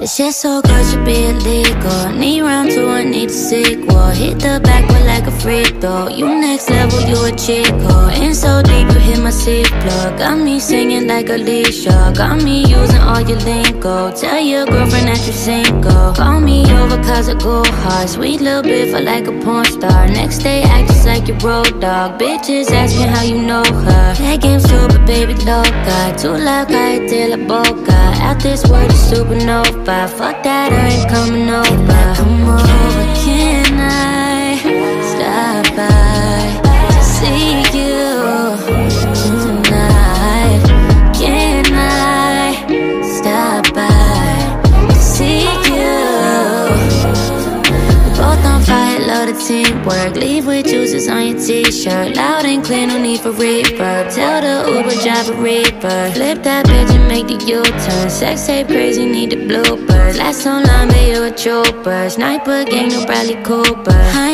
This shit so good should be illegal. Need round two, I need a sequel. Hit the backward like a freak though. You next level, you a chico. In so deep, you hit my seat plug. Got me singing like Alicia. Got me using all your lingo. Tell your girlfriend that you single. Call me over cause I go hard. Sweet little bit for like a porn star. Next day, act just like your road dog. Bitches ask me how you know her. That game's stupid, baby, loca. Too loud, cállate la boca. Out this world, is supernova. Fuck that, I ain't coming. Over, teamwork. Leave with juices on your t-shirt. Loud and clear, no need for reverb. Tell the Uber driver reaper. Flip that bitch and make the U-turn. Sex tape crazy, need the bloopers. Last long, but you a trooper. Sniper gang, no Bradley Cooper. Hell,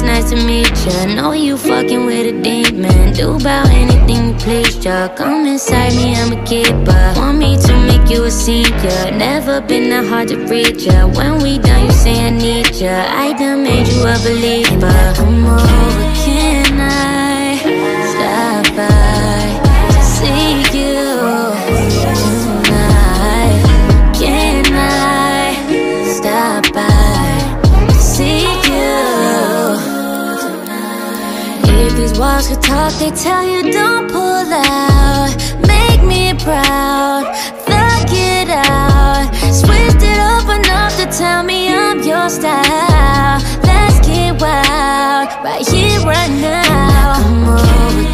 it's nice to meet ya. Know you fucking with a demon. Do about anything you please ya. Come inside me, I'm a keeper. Want me to make you a senior. Never been that hard to reach ya. When we done, you say I need ya. I done made you a believer. Come over, walls who talk, they tell you don't pull out. Make me proud, fuck it out. Switched it up enough to tell me I'm your style. Let's get wild, right here, right now. Come over,